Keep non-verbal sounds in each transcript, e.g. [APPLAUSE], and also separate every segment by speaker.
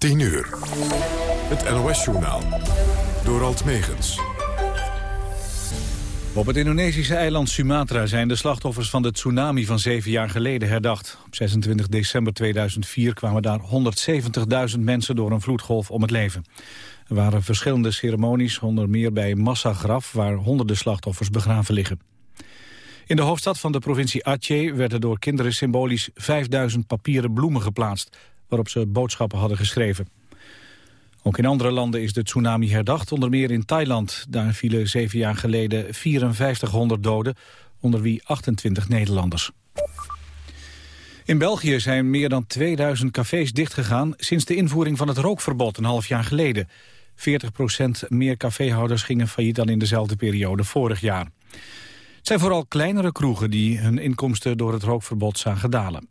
Speaker 1: 10 uur. Het NOS-journaal. Door Alt Megens.
Speaker 2: Op het Indonesische eiland Sumatra zijn de slachtoffers van de tsunami van zeven jaar geleden herdacht. Op 26 december 2004 kwamen daar 170.000 mensen door een vloedgolf om het leven. Er waren verschillende ceremonies, onder meer bij Massagraf, waar honderden slachtoffers begraven liggen. In de hoofdstad van de provincie Aceh werden door kinderen symbolisch 5000 papieren bloemen geplaatst, waarop ze boodschappen hadden geschreven. Ook in andere landen is de tsunami herdacht, onder meer in Thailand. Daar vielen zeven jaar geleden 5400 doden, onder wie 28 Nederlanders. In België zijn meer dan 2000 cafés dichtgegaan sinds de invoering van het rookverbod een half jaar geleden. 40% meer caféhouders gingen failliet dan in dezelfde periode vorig jaar. Het zijn vooral kleinere kroegen die hun inkomsten door het rookverbod zagen dalen.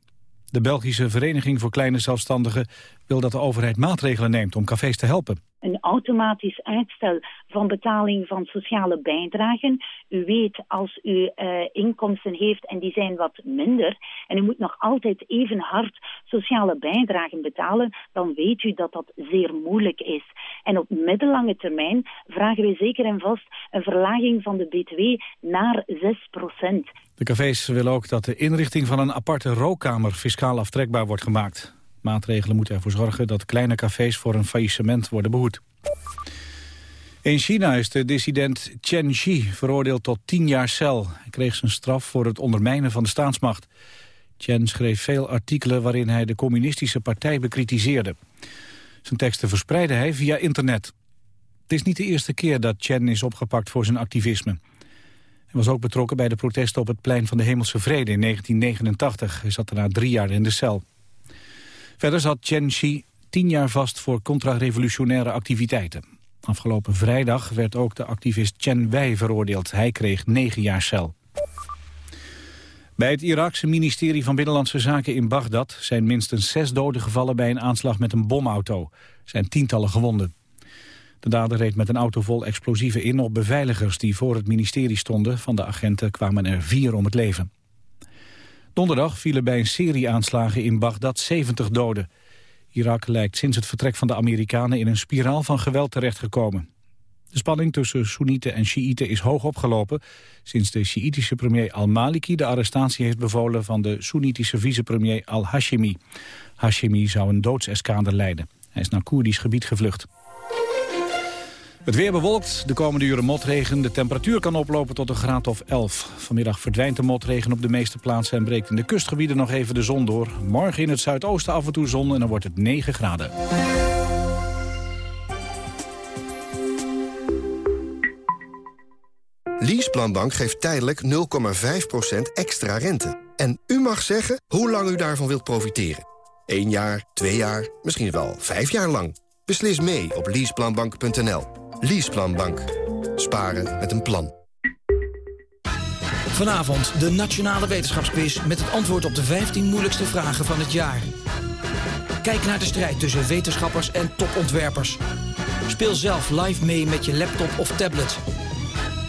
Speaker 2: De Belgische Vereniging voor Kleine Zelfstandigen wil dat de overheid maatregelen neemt om cafés te helpen
Speaker 3: een automatisch uitstel van betaling van sociale bijdragen. U weet als u uh, inkomsten heeft en die zijn wat minder en u moet nog altijd even hard sociale bijdragen betalen, dan weet u dat dat zeer moeilijk is. En op middellange termijn vragen wij zeker en vast een verlaging van de btw naar 6 procent.
Speaker 2: De cafés willen ook dat de inrichting van een aparte rookkamer fiscaal aftrekbaar wordt gemaakt. Maatregelen moeten ervoor zorgen dat kleine cafés voor een faillissement worden behoed. In China is de dissident Chen Xi veroordeeld tot tien jaar cel. Hij kreeg zijn straf voor het ondermijnen van de staatsmacht. Chen schreef veel artikelen waarin hij de communistische partij bekritiseerde. Zijn teksten verspreidde hij via internet. Het is niet de eerste keer dat Chen is opgepakt voor zijn activisme. Hij was ook betrokken bij de protesten op het plein van de Hemelse Vrede in 1989. Hij zat daarna drie jaar in de cel. Verder zat Chen Xi tien jaar vast voor contra-revolutionaire activiteiten. Afgelopen vrijdag werd ook de activist Chen Wei veroordeeld. Hij kreeg negen jaar cel. Bij het Iraakse ministerie van Binnenlandse Zaken in Bagdad... zijn minstens zes doden gevallen bij een aanslag met een bomauto. Er zijn tientallen gewonden. De dader reed met een auto vol explosieven in op beveiligers... die voor het ministerie stonden. Van de agenten kwamen er vier om het leven. Donderdag vielen bij een serie aanslagen in Bagdad 70 doden. Irak lijkt sinds het vertrek van de Amerikanen in een spiraal van geweld terechtgekomen. De spanning tussen Soenieten en Sjiïten is hoog opgelopen... sinds de Sjiïtische premier al-Maliki de arrestatie heeft bevolen... van de Soenitische vicepremier al-Hashimi. Hashimi zou een doodsescade leiden. Hij is naar Koerdisch gebied gevlucht. Het weer bewolkt, de komende uren motregen. De temperatuur kan oplopen tot een graad of 11. Vanmiddag verdwijnt de motregen op de meeste plaatsen... en breekt in de kustgebieden nog even de zon door. Morgen in het zuidoosten af en toe zon en dan wordt het 9 graden.
Speaker 4: Leaseplanbank geeft tijdelijk 0,5% extra rente. En u mag zeggen hoe lang u daarvan wilt profiteren. 1 jaar, 2 jaar, misschien wel 5 jaar lang. Beslis mee op leaseplanbank.nl. Leaseplanbank. Sparen met een plan.
Speaker 5: Vanavond de Nationale Wetenschapsquiz met het antwoord op de 15 moeilijkste vragen van het jaar. Kijk naar de strijd tussen wetenschappers en topontwerpers. Speel zelf live mee met je laptop of tablet.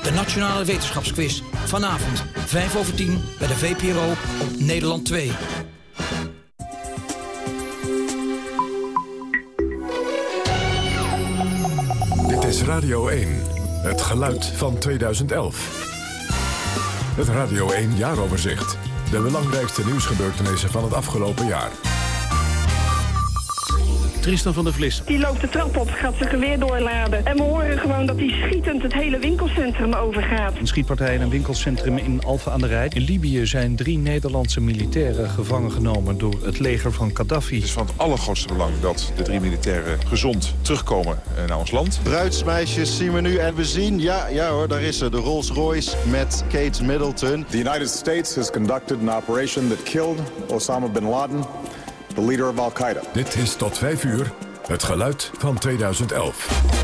Speaker 5: De Nationale Wetenschapsquiz. Vanavond, 5 over 10, bij de VPRO op Nederland 2.
Speaker 1: Is Radio 1, het geluid van 2011. Het Radio 1 jaaroverzicht. De belangrijkste nieuwsgebeurtenissen van het afgelopen jaar.
Speaker 2: Tristan van der Vlis.
Speaker 6: Die loopt de trap op, gaat zijn geweer doorladen. En we horen gewoon dat hij schietend het hele winkelcentrum overgaat.
Speaker 2: Een schietpartij in een winkelcentrum in Alphen aan de Rijn. In Libië zijn drie Nederlandse militairen gevangen genomen door het leger van Gaddafi.
Speaker 7: Het is van het allergrootste belang dat de drie militairen gezond terugkomen eh, naar ons land.
Speaker 8: Bruidsmeisjes zien we nu en we zien, ja, ja hoor, daar is ze, de Rolls Royce met Kate Middleton.
Speaker 9: The United States has conducted an operation that killed Osama bin Laden de leader of Al-Qaeda.
Speaker 1: Dit is tot 5 uur het geluid van 2011.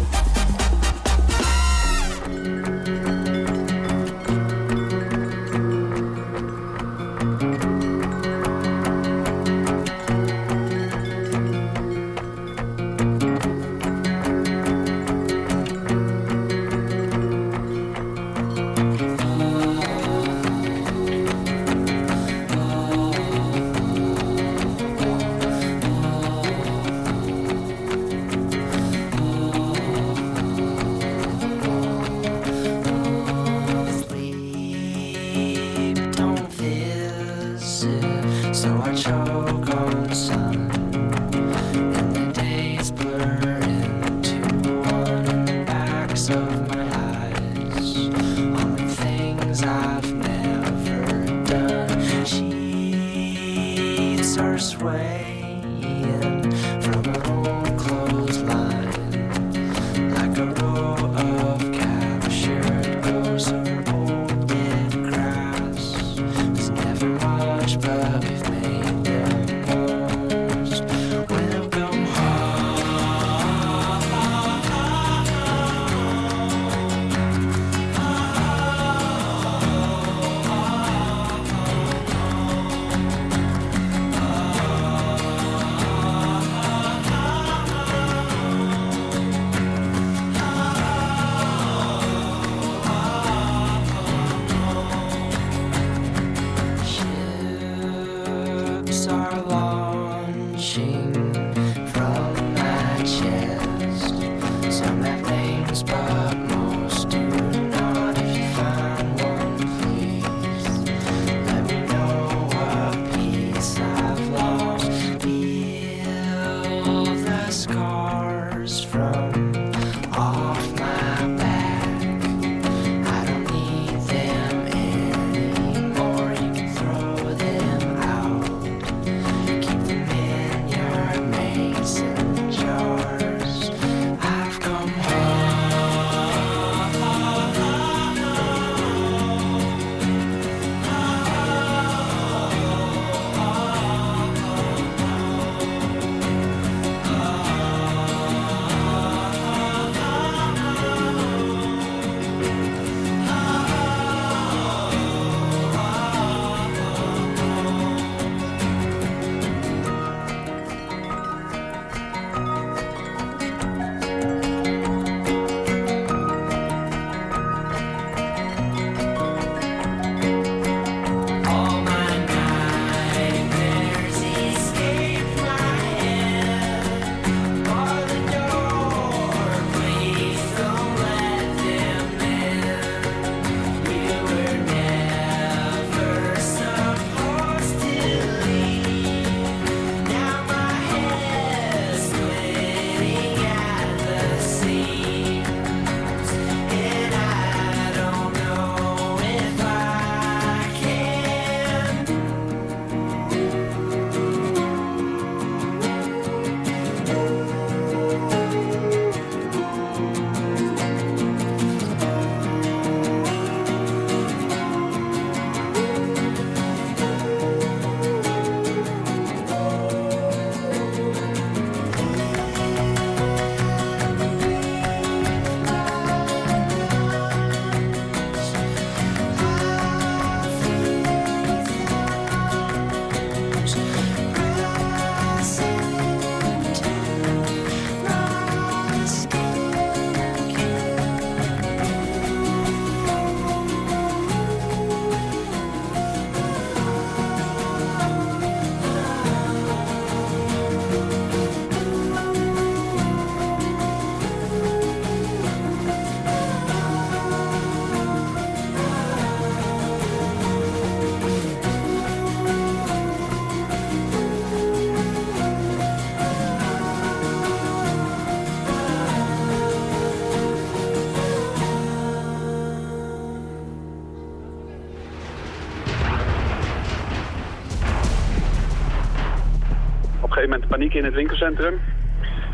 Speaker 10: Paniek in het winkelcentrum.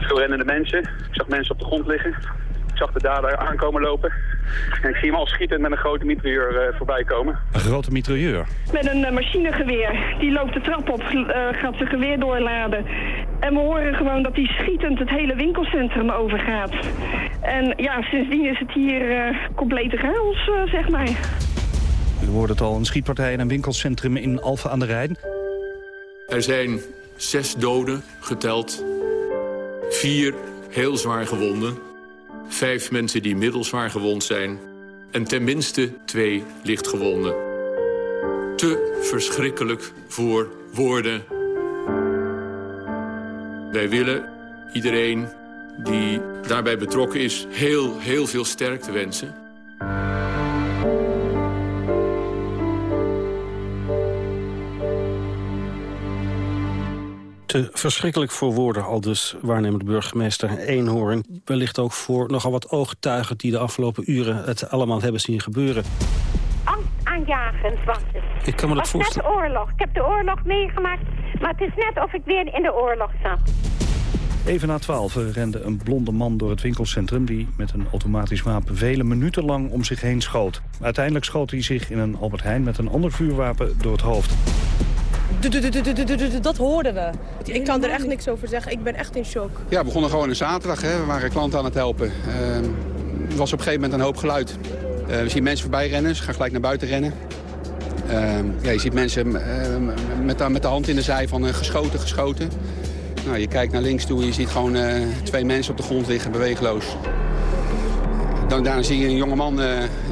Speaker 10: Veel rennende mensen. Ik zag mensen op de grond liggen. Ik zag de dader aankomen lopen. En ik zie hem al schieten met een grote mitrailleur uh, voorbij komen.
Speaker 11: Een grote mitrailleur?
Speaker 6: Met een uh, machinegeweer. Die loopt de trap op, uh, gaat zijn geweer doorladen. En we horen gewoon dat hij schietend het hele winkelcentrum overgaat. En ja, sindsdien is het hier complete chaos, zeg maar.
Speaker 11: U hoorde het al, een schietpartij in een winkelcentrum in Alphen aan de Rijn.
Speaker 12: Er zijn Zes doden geteld. Vier heel zwaar gewonden. Vijf mensen die middelzwaar gewond zijn. En tenminste twee lichtgewonden. Te verschrikkelijk voor woorden. Wij willen iedereen die daarbij betrokken is... heel, heel veel sterkte wensen.
Speaker 11: Te verschrikkelijk voor woorden, al dus waarnemend burgemeester Eenhoorn. Wellicht ook voor nogal wat ooggetuigen die de afgelopen uren het allemaal hebben zien gebeuren.
Speaker 13: Angstaanjagend was het.
Speaker 11: Ik kan me dat voorstellen.
Speaker 13: Het was net oorlog. Ik heb de oorlog meegemaakt, maar het is net of ik weer in de oorlog zat.
Speaker 11: Even na twaalf rende een blonde man door het winkelcentrum... die met een automatisch wapen vele minuten lang om zich heen schoot. Uiteindelijk schoot hij zich in een Albert Heijn met een ander vuurwapen door het hoofd.
Speaker 14: Dat hoorden we. Ik kan er echt niks over zeggen. Ik ben echt in shock.
Speaker 15: Ja, we begonnen gewoon een zaterdag. Hè. We waren klanten aan het helpen. Uh, er was op een gegeven moment een hoop geluid. Uh, we zien mensen voorbij rennen. Ze gaan gelijk naar buiten rennen. Uh, ja, je ziet mensen met, de, met de hand in de zij van geschoten, geschoten. Nou, je kijkt naar links toe en je ziet gewoon twee mensen op de grond liggen, beweegloos. Dan, daarna zie je een jongeman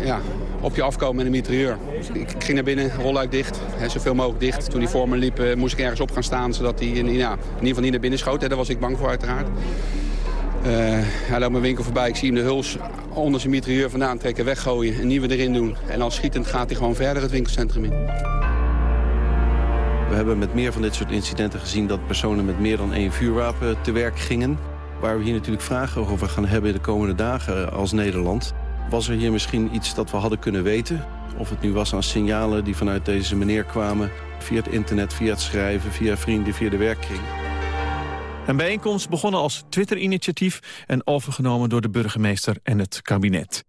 Speaker 15: ja, op je afkomen met een mitrailleur. Ik, ging naar binnen, rolluik dicht, hè, zoveel mogelijk dicht. Toen hij voor me liep, eh, moest ik ergens op gaan staan... zodat hij in, ja, in ieder geval niet naar binnen schoot. Hè. Daar was ik bang voor uiteraard. Uh, hij loopt mijn winkel voorbij. Ik zie hem de huls onder zijn mitrailleur vandaan trekken, weggooien. Een nieuwe erin doen. En dan schietend gaat hij gewoon verder het winkelcentrum in.
Speaker 16: We hebben met meer van dit soort incidenten gezien... dat personen met meer dan één vuurwapen te werk gingen. Waar we hier natuurlijk vragen over gaan hebben de komende dagen als Nederland. Was er hier misschien iets dat we hadden kunnen weten? Of het nu was aan signalen die vanuit deze meneer kwamen... via het internet, via het schrijven, via vrienden, via de werkkring.
Speaker 17: Een bijeenkomst begonnen als Twitter-initiatief... en overgenomen door de burgemeester en het kabinet.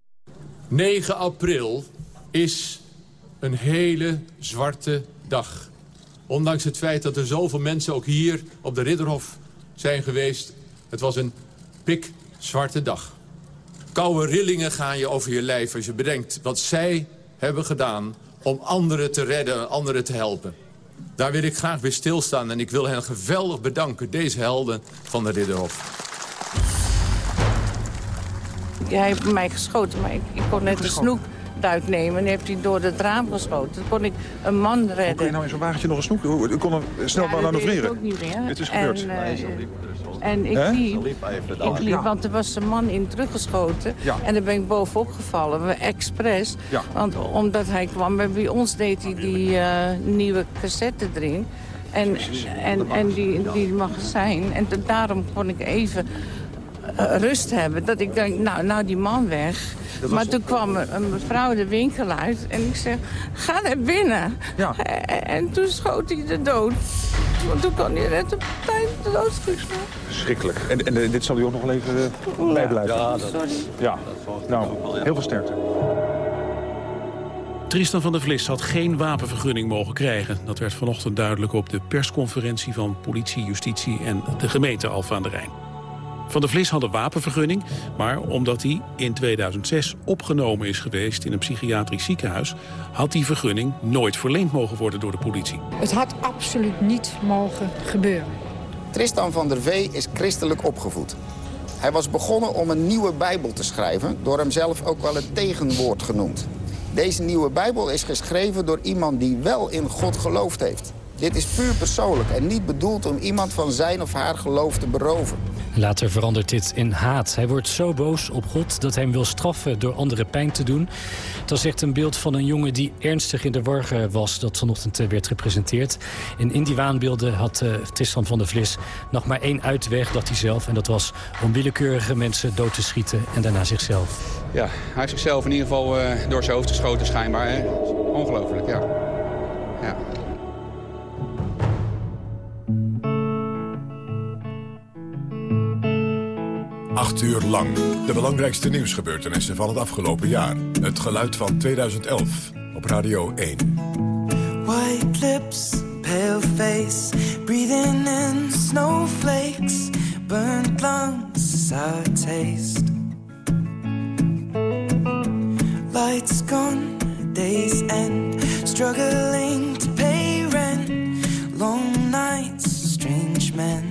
Speaker 12: 9 april is een hele zwarte dag. Ondanks het feit dat er zoveel mensen ook hier op de Ridderhof zijn geweest. Het was een pikzwarte dag. Koude rillingen gaan je over je lijf als je bedenkt wat zij hebben gedaan... om anderen te redden, anderen te helpen. Daar wil ik graag weer stilstaan en ik wil hen geweldig bedanken, deze helden van de Ridderhof.
Speaker 18: Jij hebt mij geschoten, maar ik, ik kon net de snoep uitnemen en heeft hij door het raam geschoten. Toen kon ik een man redden. Hoe
Speaker 7: kun je nou in zo'n wagentje nog een snoek? U kon hem snel ja, manoeuvreren?
Speaker 18: ook niet meer.
Speaker 7: Het is gebeurd.
Speaker 18: En, uh, en ik liep, ik liep, want er was een man in teruggeschoten. Ja. En daar ben ik bovenop gevallen, we expres. Ja. Want omdat hij kwam, bij ons deed hij die uh, nieuwe cassette erin. En, en, en die, die magazijn. En daarom kon ik even rust hebben. Dat ik denk, nou, nou die man weg. Maar toen kwam een mevrouw de winkel uit en ik zeg, ga naar binnen. Ja. En, toen schoot hij de dood. Want toen kon hij net op tijd de doodschieten.
Speaker 7: Schrikkelijk. En, en dit zal u ook nog wel even uh, bijblijven? Ja, dat, Sorry. Ja, nou, heel veel sterkte.
Speaker 17: Tristan van der Vlis had geen wapenvergunning mogen krijgen. Dat werd vanochtend duidelijk op de persconferentie van politie, justitie en de gemeente Alfa aan de Rijn. Van der Vlis had een wapenvergunning, maar omdat hij in 2006 opgenomen is geweest in een psychiatrisch ziekenhuis, had die vergunning nooit verleend mogen worden door de politie.
Speaker 19: Het had absoluut niet mogen gebeuren.
Speaker 20: Tristan van der Vee is christelijk opgevoed. Hij was begonnen om een nieuwe Bijbel te schrijven, door hem zelf ook wel het tegenwoord genoemd. Deze nieuwe Bijbel is geschreven door iemand die wel in God geloofd heeft. Dit is puur persoonlijk en niet bedoeld om iemand van zijn of haar geloof te beroven.
Speaker 21: Later verandert dit in haat. Hij wordt zo boos op God dat hij hem wil straffen door anderen pijn te doen. Dat is echt een beeld van een jongen die ernstig in de war was... dat vanochtend eh, werd gepresenteerd. En in die waanbeelden had uh, Tristan van der Vlis nog maar één uitweg... dat hij zelf, en dat was om willekeurige mensen dood te schieten... en daarna zichzelf.
Speaker 15: Ja, hij heeft zichzelf in ieder geval uh, door zijn hoofd geschoten schijnbaar. Ongelooflijk, ja. ja.
Speaker 1: Acht uur lang. De belangrijkste nieuwsgebeurtenissen van het afgelopen jaar. Het geluid van 2011 op Radio 1. White lips, pale face, breathing in snowflakes, burnt lungs, sour taste. Lights gone, days end, struggling to pay rent, long nights, strange men.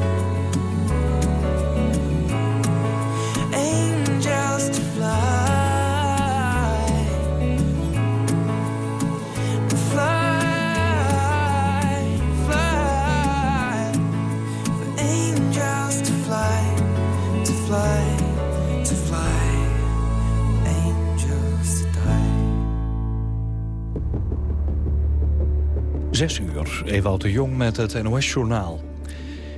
Speaker 11: Zes uur, Ewout de Jong met het NOS-journaal.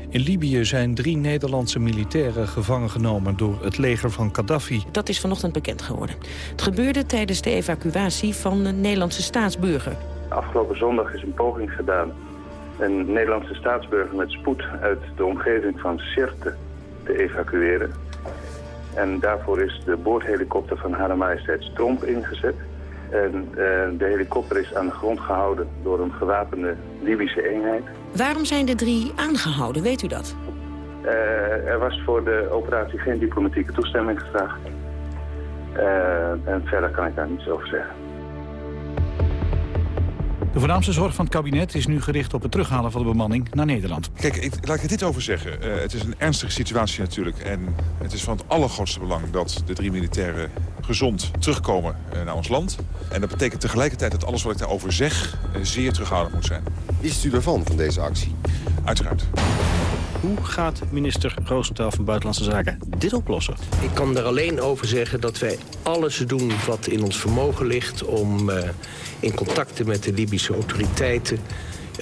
Speaker 11: In Libië zijn drie Nederlandse militairen gevangen genomen door het leger van Gaddafi.
Speaker 22: Dat is vanochtend bekend geworden. Het gebeurde tijdens de evacuatie van een Nederlandse staatsburger.
Speaker 10: Afgelopen zondag is een poging gedaan een Nederlandse staatsburger met spoed uit de omgeving van Sirte te evacueren. En daarvoor is de boordhelikopter van Hare Majesteit Tromp ingezet. En eh, de helikopter is aan de grond gehouden door een gewapende Libische eenheid.
Speaker 22: Waarom zijn de drie aangehouden, weet u dat?
Speaker 10: Eh, er was voor de operatie geen diplomatieke toestemming gevraagd. Eh, en verder kan ik daar niets over zeggen.
Speaker 11: De voornaamste zorg van het kabinet is nu gericht op het terughalen van de bemanning naar Nederland.
Speaker 7: Kijk, ik, laat ik er dit over zeggen. Eh, het is een ernstige situatie natuurlijk. En het is van het allergrootste belang dat de drie militairen gezond terugkomen eh, naar ons land. En dat betekent tegelijkertijd dat alles wat ik daarover zeg eh, zeer terughoudend moet zijn.
Speaker 4: Is u ervan, van deze actie?
Speaker 7: Uiteraard.
Speaker 23: Hoe gaat minister Roosentaal van Buitenlandse Zaken dit oplossen?
Speaker 24: Ik kan er alleen over zeggen dat wij alles doen wat in ons vermogen ligt... om uh, in contacten met de Libische autoriteiten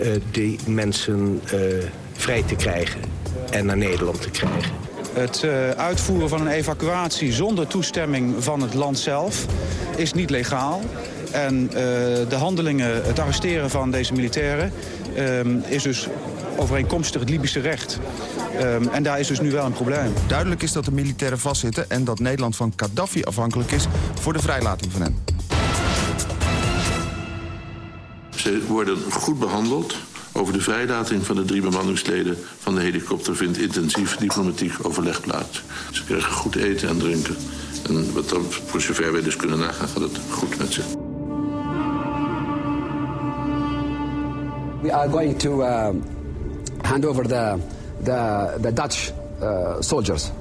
Speaker 24: uh, die mensen uh, vrij te krijgen en naar Nederland te krijgen.
Speaker 25: Het uh, uitvoeren van een evacuatie zonder toestemming van het land zelf is niet legaal. En uh, de handelingen, het arresteren van deze militairen uh, is dus overeenkomstig het Libische recht. Um, en daar is dus nu wel een probleem.
Speaker 26: Duidelijk is dat de militairen vastzitten en dat Nederland van Gaddafi afhankelijk is voor de vrijlating van hen.
Speaker 27: Ze worden goed behandeld. Over de vrijlating van de drie bemanningsleden van de helikopter vindt intensief diplomatiek overleg plaats. Ze krijgen goed eten en drinken. En wat dan, voor zover wij dus kunnen nagaan, gaat het goed met ze.
Speaker 20: We are going to uh, hand over the, the, the Dutch uh, soldiers.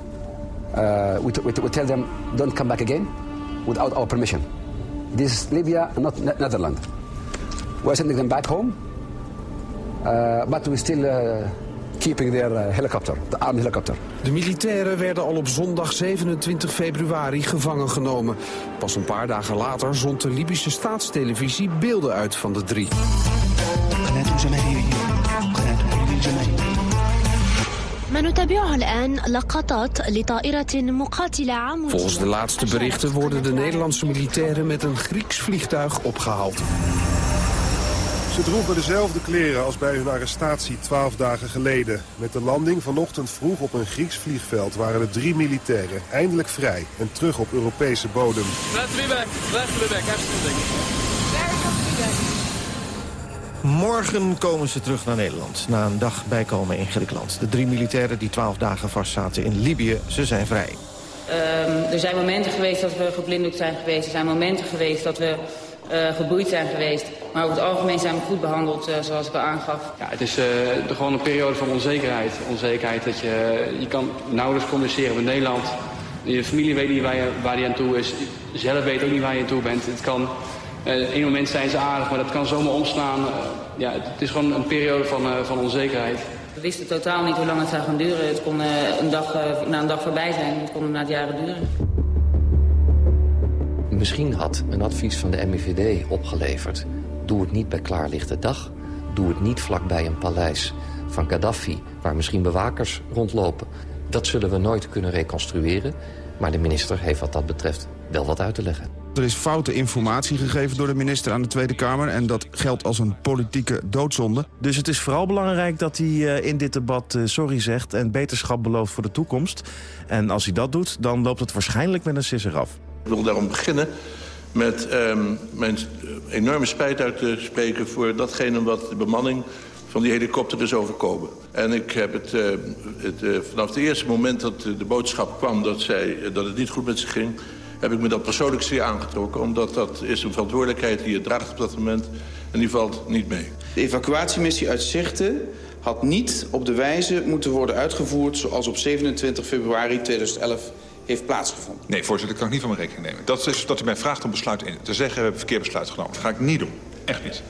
Speaker 20: Uh, we, we, tell them, don't come back again without our permission. This is Libya, not ne Netherlands. We're sending them back home, uh, but we still uh, keeping their uh, helicopter, the armed helicopter.
Speaker 28: De militairen werden al op zondag 27 februari gevangen genomen. Pas een paar dagen later zond de Libische staatstelevisie beelden uit van de drie. Volgens de laatste berichten worden de Nederlandse militairen met een Grieks vliegtuig opgehaald.
Speaker 29: Ze droegen dezelfde kleren als bij hun arrestatie twaalf dagen geleden. Met de landing vanochtend vroeg op een Grieks vliegveld waren de drie militairen eindelijk vrij en terug op Europese bodem.
Speaker 30: Morgen komen ze terug naar Nederland, na een dag bijkomen in Griekenland. De drie militairen die twaalf dagen vastzaten in Libië, ze zijn vrij.
Speaker 31: Ehm, er zijn momenten geweest dat we geblinddoekt zijn geweest. Er zijn momenten geweest dat we uh, geboeid zijn geweest. Maar over het algemeen zijn we goed behandeld, uh, zoals ik al aangaf.
Speaker 15: Ja, het is uh, de, gewoon een periode van onzekerheid. Onzekerheid dat je, je kan nauwelijks communiceren met Nederland. Je familie weet niet waar je, waar die aan toe is. Zelf weet ook niet waar je aan toe bent. Het kan, uh, een moment zijn ze aardig, maar dat kan zomaar omslaan. ja, het is gewoon een periode van, van onzekerheid.
Speaker 31: We wisten totaal niet hoe lang het zou gaan duren. Het kon een dag, na een dag voorbij zijn. Het kon na het jaren duren.
Speaker 32: Misschien had een advies van de MIVD opgeleverd... doe het niet bij klaarlichte dag. Doe het niet vlakbij een paleis van Gaddafi... waar misschien bewakers rondlopen. Dat zullen we nooit kunnen reconstrueren. Maar de minister heeft wat dat betreft wel wat uit te leggen.
Speaker 25: Er is foute informatie gegeven door de minister aan de Tweede Kamer... en dat geldt als een politieke doodzonde.
Speaker 24: Dus het is vooral belangrijk dat hij uh, in dit debat uh, sorry zegt... en beterschap belooft voor de toekomst. En als hij dat doet, dan loopt het waarschijnlijk met een sisser af.
Speaker 27: Ik wil daarom beginnen met um, mijn enorme spijt uit te spreken... voor datgene wat de bemanning van die helikopter is overkomen. En ik heb het, uh, het uh, vanaf het eerste moment dat de boodschap kwam... Dat, zij, dat het niet goed met ze ging, heb ik me dat persoonlijk zeer aangetrokken. Omdat dat is een verantwoordelijkheid die je draagt op dat moment... en die valt niet mee.
Speaker 33: De evacuatiemissie uit Zichten had niet op de wijze moeten worden uitgevoerd... zoals op 27 februari 2011 heeft plaatsgevonden.
Speaker 7: Nee, voorzitter, dat kan ik niet van mijn rekening nemen. Dat is dat u mij vraagt om besluit in te zeggen... we hebben verkeerd besluit genomen. Dat ga ik niet doen. Echt niet.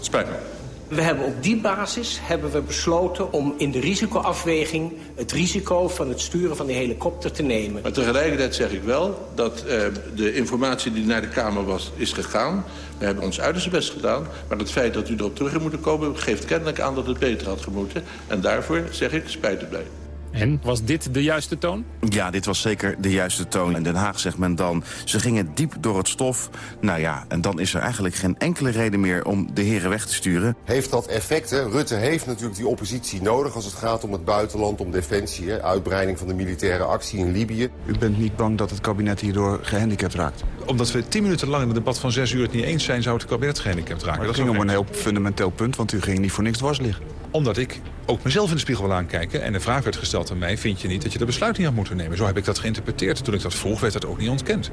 Speaker 7: Spijt me.
Speaker 34: We hebben op die basis hebben we besloten om in de risicoafweging... het risico van het sturen van de helikopter te nemen.
Speaker 27: Maar tegelijkertijd zeg ik wel dat uh, de informatie die naar de Kamer was, is gegaan. We hebben ons uiterste best gedaan. Maar het feit dat u erop terug moet komen... geeft kennelijk aan dat het beter had gemoeten. En daarvoor zeg ik spijt erbij.
Speaker 17: En was dit de juiste toon?
Speaker 25: Ja, dit was zeker de juiste toon. In Den Haag zegt men dan, ze gingen diep door het stof. Nou ja, en dan is er eigenlijk geen enkele reden meer om de heren weg te sturen.
Speaker 35: Heeft dat effect, hè? Rutte heeft natuurlijk die oppositie nodig... als het gaat om het buitenland, om defensie, hè? uitbreiding van de militaire actie in Libië.
Speaker 25: U bent niet bang dat het kabinet hierdoor gehandicapt raakt?
Speaker 7: Omdat we tien minuten lang in het debat van zes uur het niet eens zijn... zou het kabinet gehandicapt raken.
Speaker 25: Maar dat ging om een heel fundamenteel punt, want u ging niet voor niks dwars liggen.
Speaker 7: Omdat ik ook mezelf in de spiegel wil aankijken... en de vraag werd gesteld aan mij, vind je niet dat je de besluit niet had moeten nemen? Zo heb ik dat geïnterpreteerd. Toen ik dat vroeg, werd dat ook niet ontkend.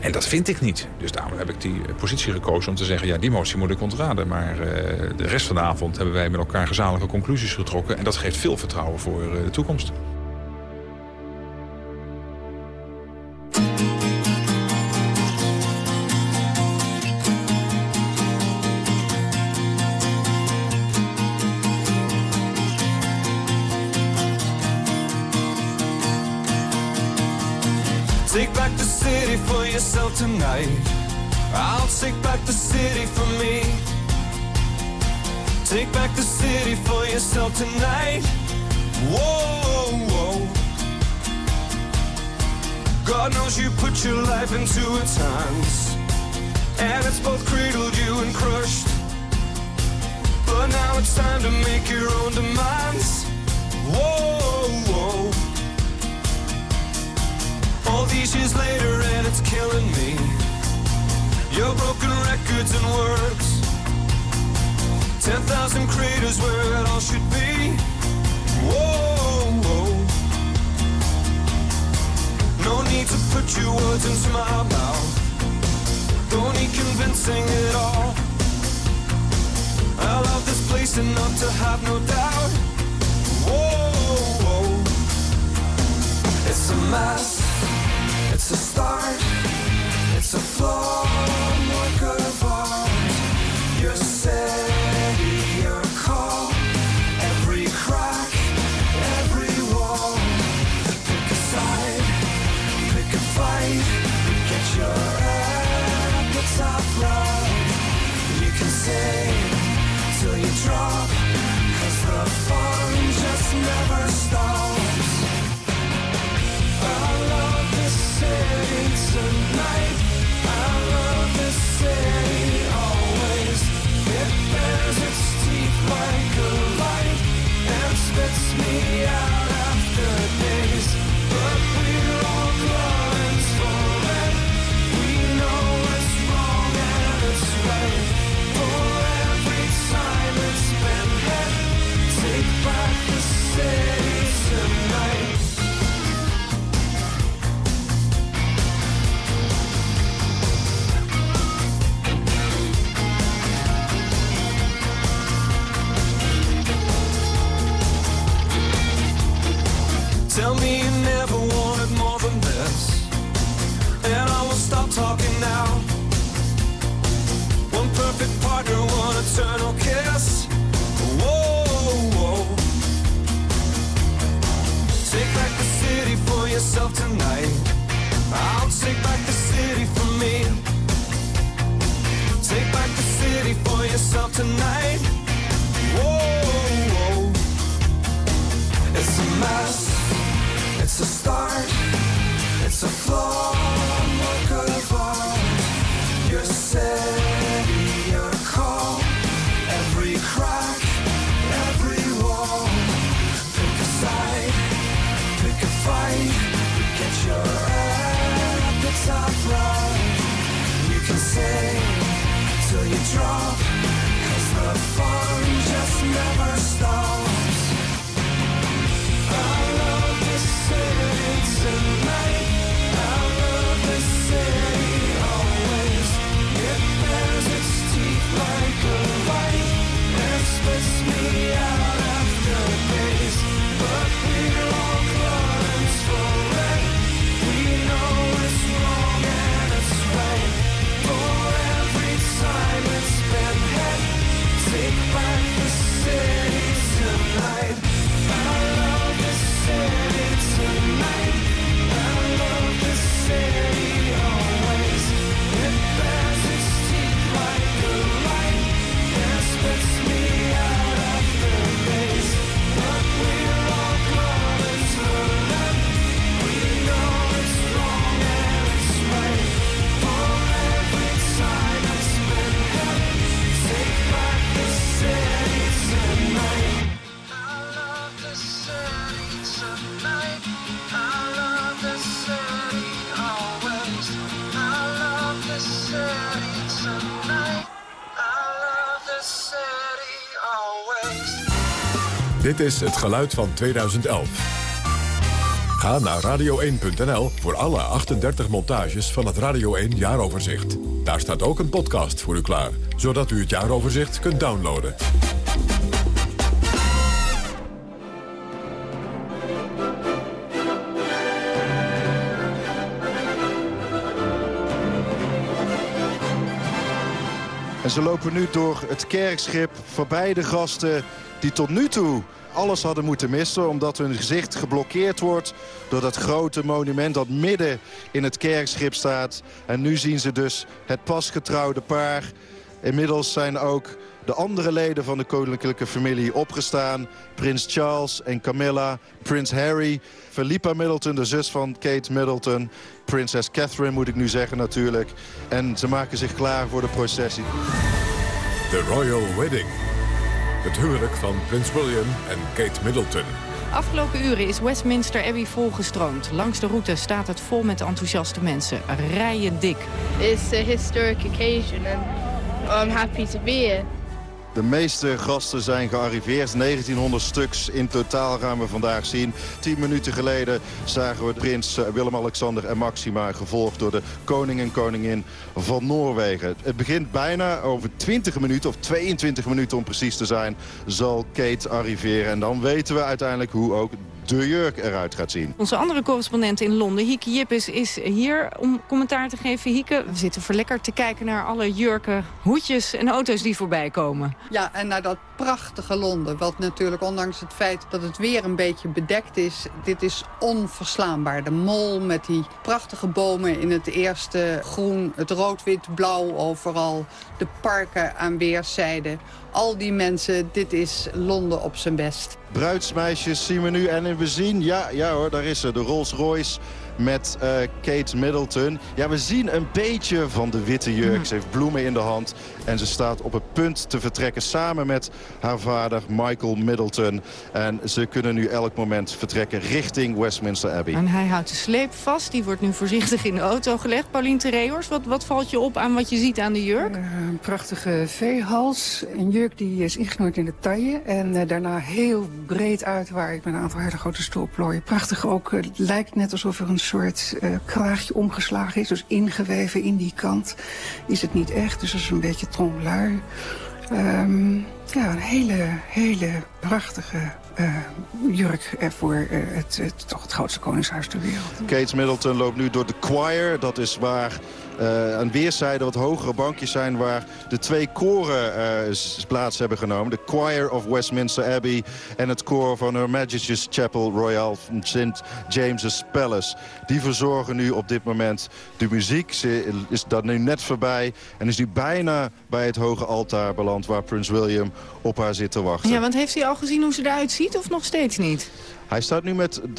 Speaker 7: En dat vind ik niet. Dus daarom heb ik die positie gekozen om te zeggen... ja, die motie moet ik ontraden. Maar uh, de rest van de avond hebben wij met elkaar gezamenlijke conclusies getrokken... en dat geeft veel vertrouwen voor uh, de toekomst.
Speaker 1: For yourself tonight. I'll take back the city for me. Take back the city for yourself tonight. Whoa, whoa. God knows you put your life into its hands. And it's both cradled you and crushed. But now it's time to make your own demands. Whoa, whoa. Years later and it's killing me. Your broken records and words. 10,000 craters where it all should be. Whoa, whoa. No need to put your words into my mouth. Don't need convincing at all. I love this place enough to have no doubt. Whoa, whoa. It's a mess it's a start, it's a flawed
Speaker 36: Dit is het geluid van 2011. Ga naar radio1.nl voor alle 38 montages van het Radio 1 jaaroverzicht. Daar staat ook een podcast voor u klaar, zodat u het jaaroverzicht kunt downloaden.
Speaker 37: En ze lopen nu door het kerkschip voorbij de gasten die tot nu toe alles hadden moeten missen... omdat hun gezicht geblokkeerd wordt door dat grote monument dat midden in het kerkschip staat. En nu zien ze dus het pasgetrouwde paar. Inmiddels zijn ook de andere leden van de koninklijke familie opgestaan. Prins Charles en Camilla, prins Harry, Philippa Middleton, de zus van Kate Middleton... prinses Catherine moet ik nu zeggen natuurlijk. En ze maken zich klaar voor de processie.
Speaker 36: The Royal Wedding. Het huwelijk van prins William en Kate Middleton.
Speaker 38: Afgelopen uren is Westminster Abbey volgestroomd. Langs de route staat het vol met enthousiaste mensen. Rijen dik.
Speaker 39: It's a historic occasion and I'm happy to be here.
Speaker 37: De meeste gasten zijn gearriveerd. 1900 stuks in totaal gaan we vandaag zien. Tien minuten geleden zagen we prins eh, Willem-Alexander en Maxima... gevolgd door de koning en koningin van Noorwegen. Het begint bijna over 20 minuten, of 22 minuten om precies te zijn... zal Kate arriveren. En dan weten we uiteindelijk hoe ook de jurk eruit gaat zien.
Speaker 38: Onze andere correspondent in Londen, Hieke Jippes, is hier om commentaar te geven. Hieke, we zitten verlekkerd te kijken naar alle jurken, hoedjes en auto's die voorbij komen.
Speaker 40: Ja, en naar dat prachtige Londen. Wat natuurlijk, ondanks het feit dat het weer een beetje bedekt is... dit is onverslaanbaar. De mol met die prachtige bomen in het eerste groen... het rood, wit, blauw overal. De parken aan weerszijden. Al die mensen, dit is Londen op zijn best.
Speaker 37: Bruidsmeisjes zien we nu en we zien, ja, ja hoor, daar is ze, de Rolls Royce met uh, Kate Middleton. Ja, we zien een beetje van de witte jurk. Ze heeft bloemen in de hand en ze staat op het punt te vertrekken samen met haar vader Michael Middleton. En ze kunnen nu elk moment vertrekken richting Westminster Abbey.
Speaker 38: En hij houdt de sleep vast, die wordt nu voorzichtig in de auto gelegd. Paulien Tereors, wat, wat valt je op aan wat je ziet aan de jurk?
Speaker 41: Uh, een prachtige veehals, een jurk die is ingesnoerd in de taille en uh, daarna heel breed uitwaait met een aantal hele grote stolplooien. Prachtig ook, het lijkt net alsof er een soort uh, kraagje omgeslagen is. Dus ingeweven in die kant is het niet echt. Dus dat is een beetje Um, ja, een hele, hele prachtige uh, jurk voor uh, het, het, toch het grootste koningshuis ter wereld.
Speaker 37: Kate Middleton loopt nu door de choir. Dat is waar uh, aan weerszijden wat hogere bankjes zijn... waar de twee koren uh, plaats hebben genomen. De Choir of Westminster Abbey en het koor van Her Majesty's Chapel Royal van St. James's Palace. Die verzorgen nu op dit moment de muziek. Ze is dat nu net voorbij en is nu bijna bij het hoge altaar beland... waar Prins William op haar zit te wachten.
Speaker 38: Ja, want heeft hij al gezien hoe ze eruit ziet of nog steeds niet?
Speaker 37: Hij staat nu met uh,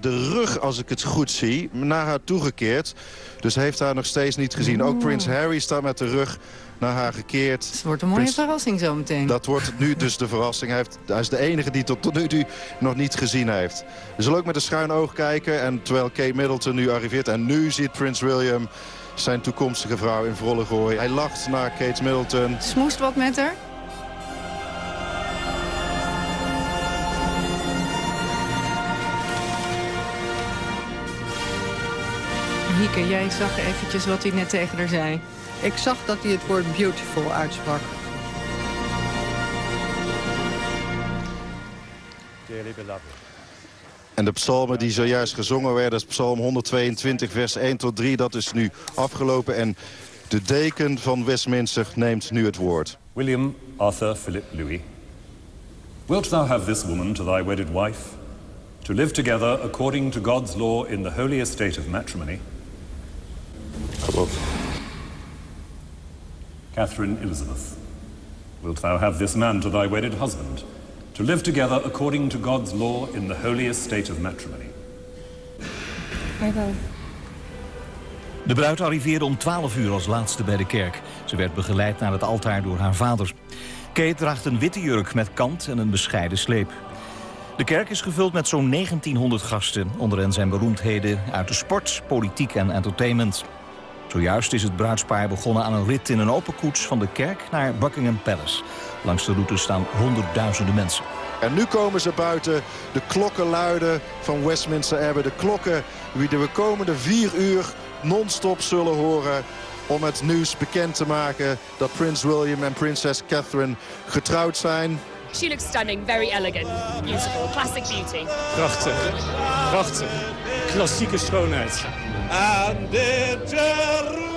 Speaker 37: de rug, als ik het goed zie, naar haar toegekeerd. Dus heeft haar nog steeds niet gezien. Ook Prins Harry staat met de rug naar haar gekeerd.
Speaker 38: Het wordt een mooie Prins... verrassing zo meteen.
Speaker 37: Dat wordt nu dus de verrassing. Hij, heeft, hij is de enige die tot, tot nu toe nog niet gezien heeft. We zullen ook met een schuin oog kijken. En terwijl Kate Middleton nu arriveert. En nu ziet Prins William zijn toekomstige vrouw in volle gooi. Hij lacht naar Kate Middleton.
Speaker 38: Smoest wat met haar? Hieke, jij zag eventjes wat hij net tegen haar zei.
Speaker 40: Ik zag dat hij het woord beautiful uitsprak.
Speaker 37: En de psalmen die zojuist gezongen werden, is psalm 122, vers 1 tot 3. Dat is nu afgelopen en de deken van Westminster neemt nu het woord.
Speaker 29: William Arthur Philip Louis, wilt thou have this woman to thy wedded wife, to live together according to God's law in the holy estate of matrimony?
Speaker 37: Above.
Speaker 29: Catherine Elizabeth, wilt thou have this man to thy wedded husband, to live together according to God's law in the holiest state of matrimony?
Speaker 2: I will. De bruid arriveerde om 12 uur als laatste bij de kerk. Ze werd begeleid naar het altaar door haar vader. Kate draagt een witte jurk met kant en een bescheiden sleep. De kerk is gevuld met zo'n 1900 gasten. Onder hen zijn beroemdheden uit de sport, politiek en entertainment. Zojuist is het bruidspaar begonnen aan een rit in een open koets van de kerk naar Buckingham Palace. Langs de route staan honderdduizenden mensen.
Speaker 37: En nu komen ze buiten. De klokken luiden van Westminster Abbey. De klokken die we de komende vier uur non-stop zullen horen om het nieuws bekend te maken dat Prins William en prinses Catherine getrouwd zijn.
Speaker 42: She looks stunning, very elegant, beautiful, classic beauty.
Speaker 43: Prachtig, prachtig, klassieke schoonheid. And in Jerusalem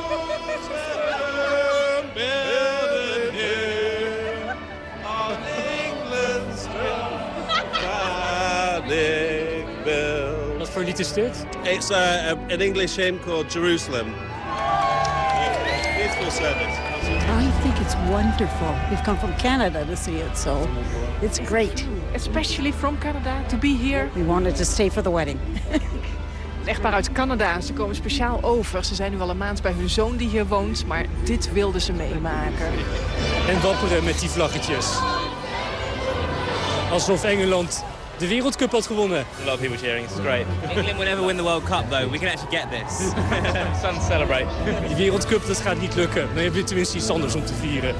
Speaker 43: on England's bill. Wat voor lied is dit?
Speaker 44: It's uh, an English hymn called Jerusalem. Beautiful service.
Speaker 45: I think it's wonderful. We've come from Canada to see it, so it's great.
Speaker 46: Especially from Canada to be here.
Speaker 45: We wanted to stay for the wedding. [LAUGHS]
Speaker 46: echtpaar uit Canada. Ze komen speciaal over. Ze zijn nu al een maand bij hun zoon die hier woont. Maar dit wilden ze meemaken.
Speaker 43: En wapperen met die vlaggetjes. Alsof Engeland de Wereldcup had gewonnen.
Speaker 47: A lot of people cheering. It's great. England will never win the World Cup though. We can actually get this. [LAUGHS] Time to celebrate.
Speaker 43: Die Wereldcup dat gaat niet lukken. Dan heb je tenminste iets anders om te vieren.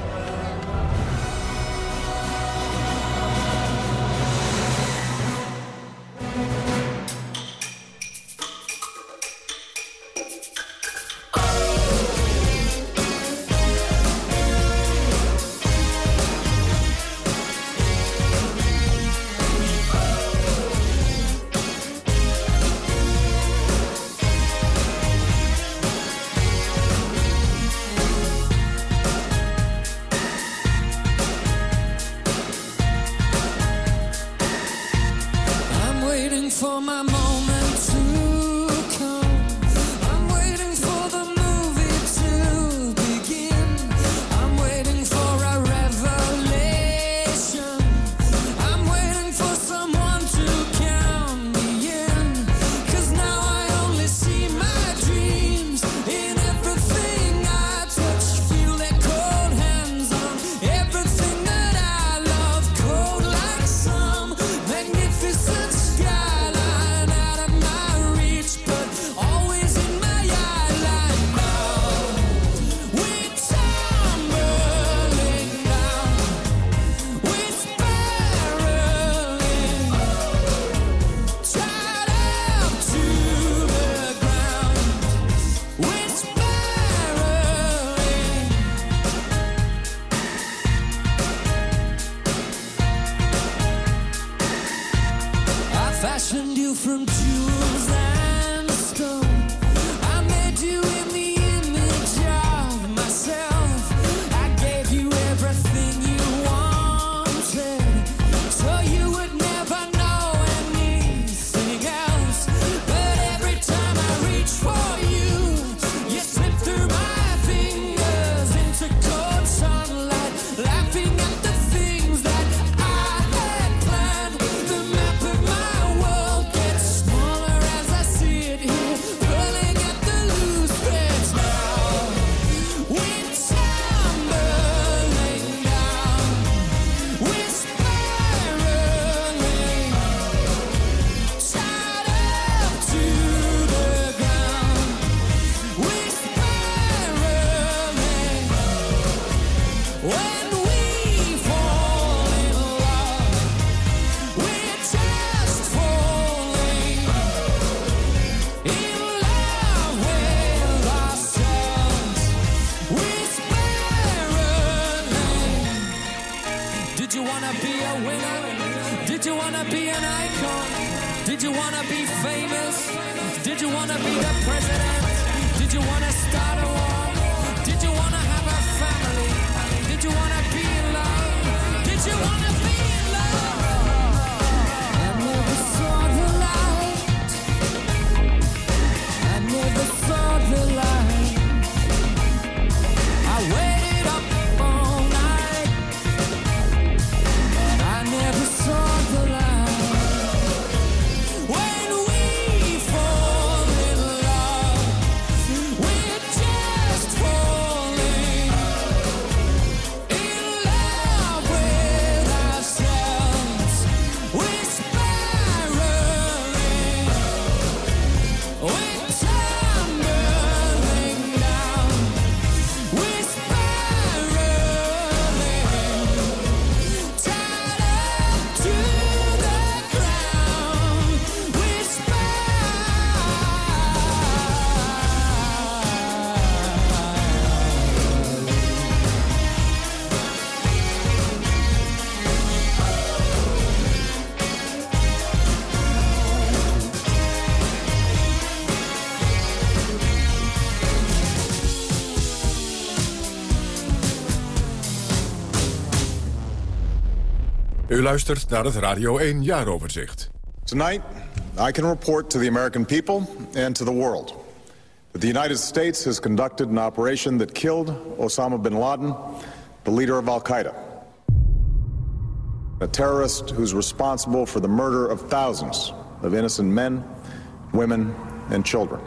Speaker 48: U luistert naar het Radio 1 jaaroverzicht.
Speaker 49: Tonight, I can report to the American people and to the world that the United States has conducted an operation that killed Osama bin Laden, the leader of Al Qaeda. A terrorist who's responsible for the murder of thousands of innocent men, women, and children.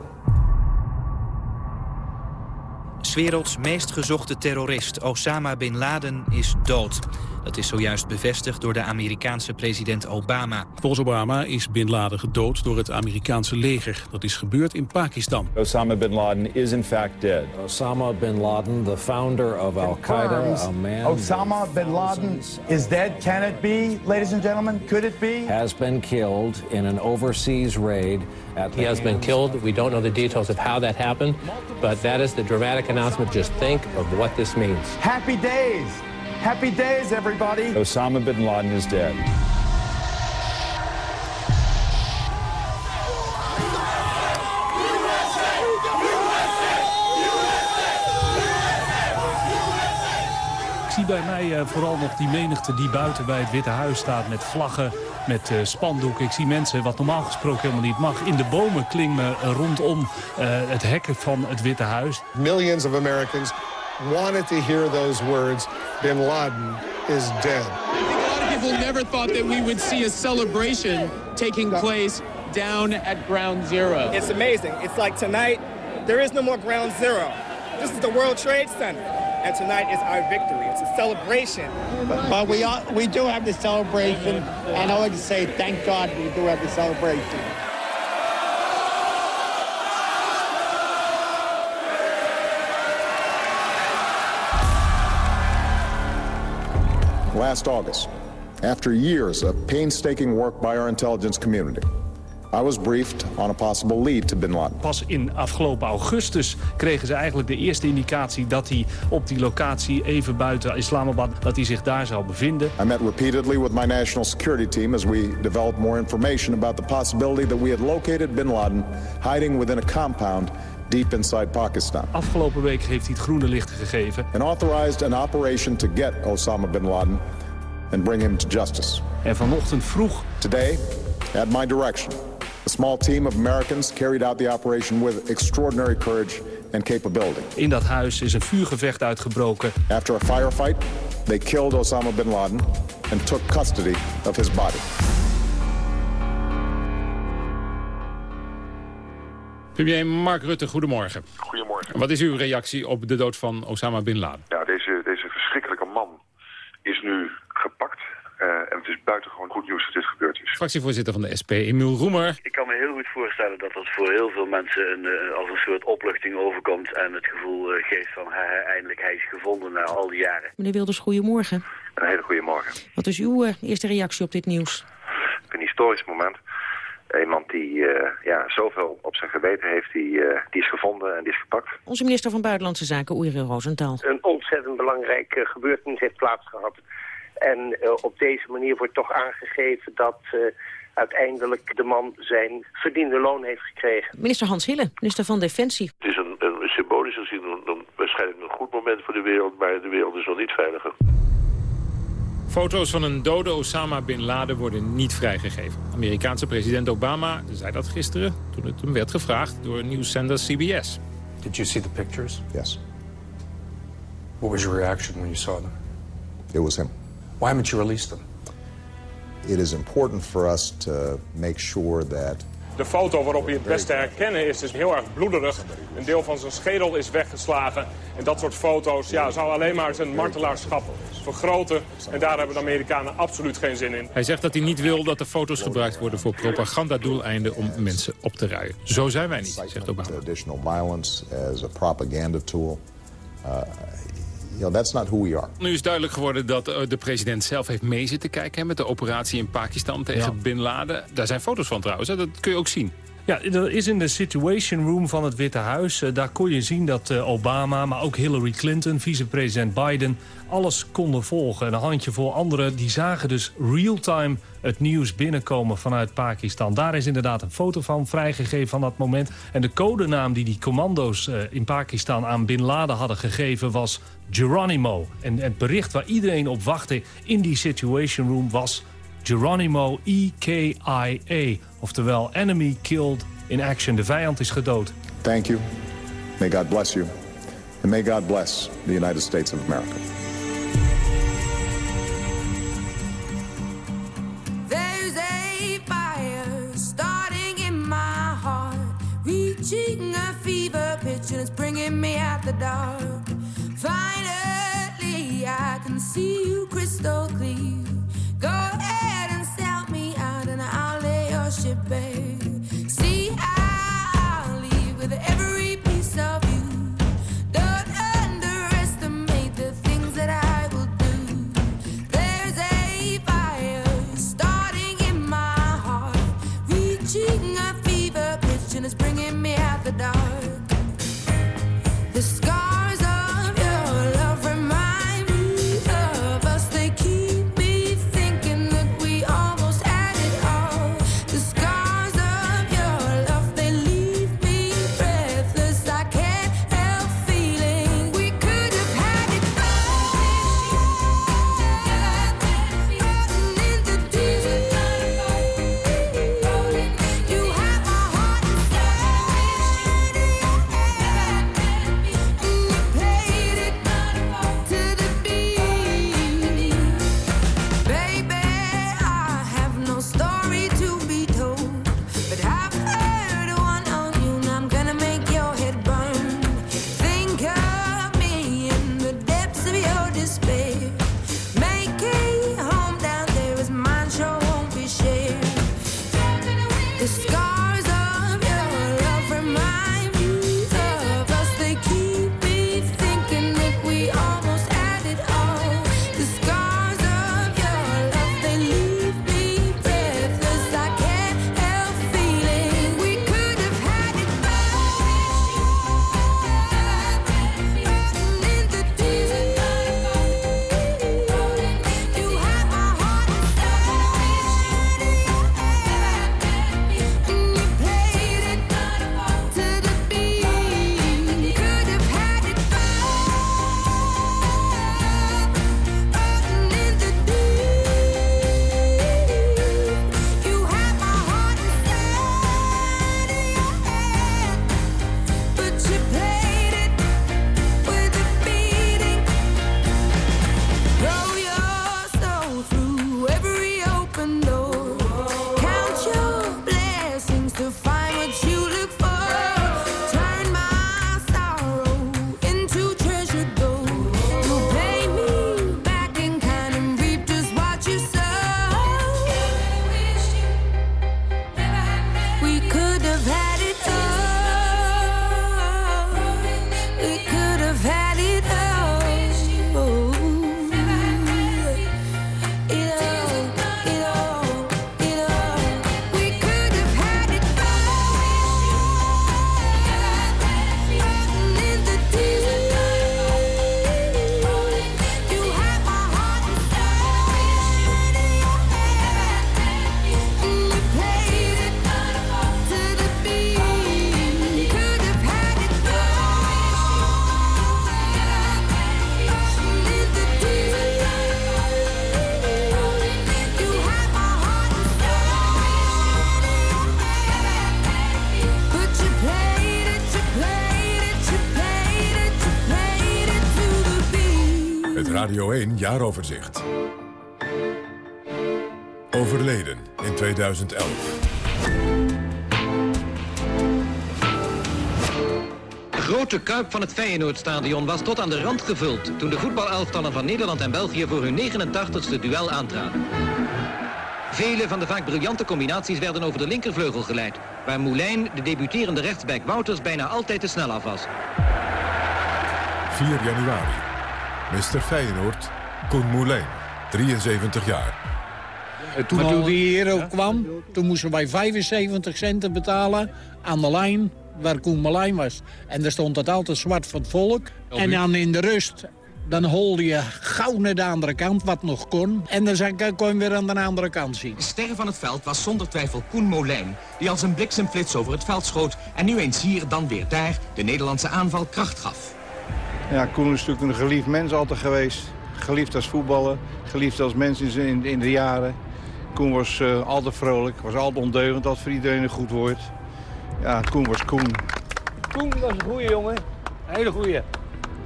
Speaker 50: 'S werelds meest gezochte terrorist Osama Bin Laden is dood. Dat is zojuist bevestigd door de Amerikaanse president Obama.
Speaker 11: Volgens Obama is Bin Laden gedood door het Amerikaanse leger. Dat is gebeurd in Pakistan.
Speaker 51: Osama bin Laden is in fact dead. Osama bin Laden, the founder of Al Qaeda, a man
Speaker 52: Osama bin Laden is dead. Can it be, ladies and gentlemen? Could it be?
Speaker 51: has been killed in an overseas raid at
Speaker 53: He has been killed. We don't know the details of how that happened, but that is the dramatic announcement. Just think of what this means.
Speaker 52: Happy days. Happy days, everybody.
Speaker 51: Osama bin Laden is dead.
Speaker 54: Ik zie bij mij eh, vooral nog die menigte die buiten bij het Witte Huis staat... met vlaggen, met eh, spandoeken. Ik zie mensen, wat normaal gesproken helemaal niet mag... in de bomen klimmen rondom eh, het hek van het Witte Huis.
Speaker 55: Millions of Americans wanted to hear those words, bin Laden is dead.
Speaker 41: I think a lot of people never thought that we would see a celebration taking place down at Ground Zero.
Speaker 56: It's amazing. It's like tonight, there is no more ground zero. This is the World Trade Center. And tonight is our victory. It's a celebration.
Speaker 57: But we are, we do have the celebration, and I like to say thank God we do have the celebration.
Speaker 49: Last August, after years of painstaking work by our intelligence community, I was briefed on a possible lead to bin Laden.
Speaker 54: Pas in afgelopen augustus kregen ze eigenlijk de eerste indicatie... dat hij op die locatie even buiten Islamabad, dat hij zich daar zou bevinden.
Speaker 49: I met repeatedly with my national security team as we developed more information about the possibility that we had located bin Laden hiding within a compound deep inside Pakistan.
Speaker 54: Afgelopen week heeft hij het groene licht gegeven.
Speaker 49: And authorized an operation to get Osama bin Laden and bring him to justice.
Speaker 54: En vanochtend vroeg...
Speaker 49: Today, at my direction, a small team of Americans carried out the operation with extraordinary courage and capability.
Speaker 54: In dat huis is een vuurgevecht uitgebroken.
Speaker 49: After a firefight, they killed Osama bin Laden and took custody of his body.
Speaker 38: Premier Mark Rutte, goedemorgen.
Speaker 29: Goedemorgen.
Speaker 38: Wat is uw reactie op de dood van Osama Bin Laden?
Speaker 29: Ja, deze, deze verschrikkelijke man is nu gepakt. eh, en het is buitengewoon goed nieuws dat dit gebeurd is.
Speaker 38: Fractievoorzitter van de SP, Emiel Roemer.
Speaker 58: Ik kan me heel goed voorstellen dat dat voor heel veel mensen een, eh, als een soort opluchting overkomt... en het gevoel eh, geeft van ha, eindelijk hij is gevonden na al die jaren.
Speaker 22: Meneer Wilders, goedemorgen.
Speaker 29: Een hele goede morgen.
Speaker 22: Wat is uw eerste reactie op dit nieuws?
Speaker 29: Een historisch moment. Iemand die eh, ja, zoveel op zijn geweten heeft, die, eh, die is gevonden en die is gepakt.
Speaker 22: Onze minister van Buitenlandse Zaken, Uri Rosenthal.
Speaker 59: Een ontzettend belangrijke gebeurtenis heeft plaatsgehad.
Speaker 60: En op deze manier wordt toch aangegeven dat uiteindelijk de man zijn verdiende loon heeft gekregen.
Speaker 22: Minister Hans Hille, minister van Defensie.
Speaker 29: Het is een, een symbolisch gezien een, waarschijnlijk een goed moment voor de wereld, maar de wereld is nog niet veiliger.
Speaker 38: Foto's van een dode Osama Bin Laden worden niet vrijgegeven. Amerikaanse president Obama zei dat gisteren toen het hem werd gevraagd door nieuwszender CBS.
Speaker 61: Did you see the pictures?
Speaker 49: Yes.
Speaker 61: What was your reaction when you saw them?
Speaker 49: It was him.
Speaker 61: Why haven't you released them?
Speaker 49: It is important for us to make sure that
Speaker 62: de foto waarop je het beste herkennen is dus heel erg bloederig. Een deel van zijn schedel is weggeslagen. En dat soort foto's ja, zou alleen maar zijn martelaarschap vergroten. En daar hebben de Amerikanen absoluut geen zin in.
Speaker 38: Hij zegt dat hij niet wil dat de foto's gebruikt worden voor propagandadoeleinden om mensen op te ruien. Zo zijn wij niet, zegt Obama.
Speaker 49: Additional violence as a propaganda tool. You know, that's not who we are.
Speaker 38: Nu is duidelijk geworden dat uh, de president zelf heeft mee zitten kijken... met de operatie in Pakistan tegen ja. Bin Laden. Daar zijn foto's van trouwens, hè? dat kun je ook zien.
Speaker 54: Ja, dat is in de Situation Room van het Witte Huis. Uh, daar kon je zien dat uh, Obama, maar ook Hillary Clinton, vicepresident Biden... alles konden volgen. En een handjevol anderen die zagen dus real-time het nieuws binnenkomen vanuit Pakistan. Daar is inderdaad een foto van vrijgegeven van dat moment. En de codenaam die die commando's uh, in Pakistan aan Bin Laden hadden gegeven was Geronimo. En het bericht waar iedereen op wachtte in die Situation Room was... Geronimo E-K-I-A. Oftewel, enemy killed in action. De vijand is gedood.
Speaker 49: Thank you. May God bless you. And may God bless the United States of America.
Speaker 63: There's a fire starting in my heart. Reaching a fever pitch and it's bringing me out the dark. Finally, I can see you crystal clear.
Speaker 48: Jaaroverzicht. Overleden in 2011.
Speaker 64: De grote kuip van het Feyenoordstadion was tot aan de rand gevuld... toen de voetbalelftallen van Nederland en België voor hun 89ste duel aantraden. Vele van de vaak briljante combinaties werden over de linkervleugel geleid... waar Moulijn, de debuterende rechtsback Wouters, bijna altijd te snel af was.
Speaker 48: 4 januari. Mr. Feyenoord, Koen Moulijn, 73 jaar.
Speaker 65: Toen, maar toen die hier ook kwam, toen moesten wij 75 centen betalen aan de lijn waar Koen Moulijn was. En daar stond het altijd zwart van het volk. En dan in de rust, dan holde je gauw naar de andere kant, wat nog kon. En dan kon je weer aan de andere kant zien.
Speaker 66: De ster van het veld was zonder twijfel Koen Molijn... die als een bliksemflits over het veld schoot... en nu eens hier, dan weer daar, de Nederlandse aanval kracht gaf.
Speaker 11: Ja, Koen is natuurlijk een geliefd mens altijd geweest. Geliefd als voetballer, geliefd als mens in, in de jaren. Koen was uh, altijd vrolijk, was altijd ondeugend, dat voor iedereen een goed woord. Ja, Koen was Koen.
Speaker 65: Koen was een goede jongen, een hele goede.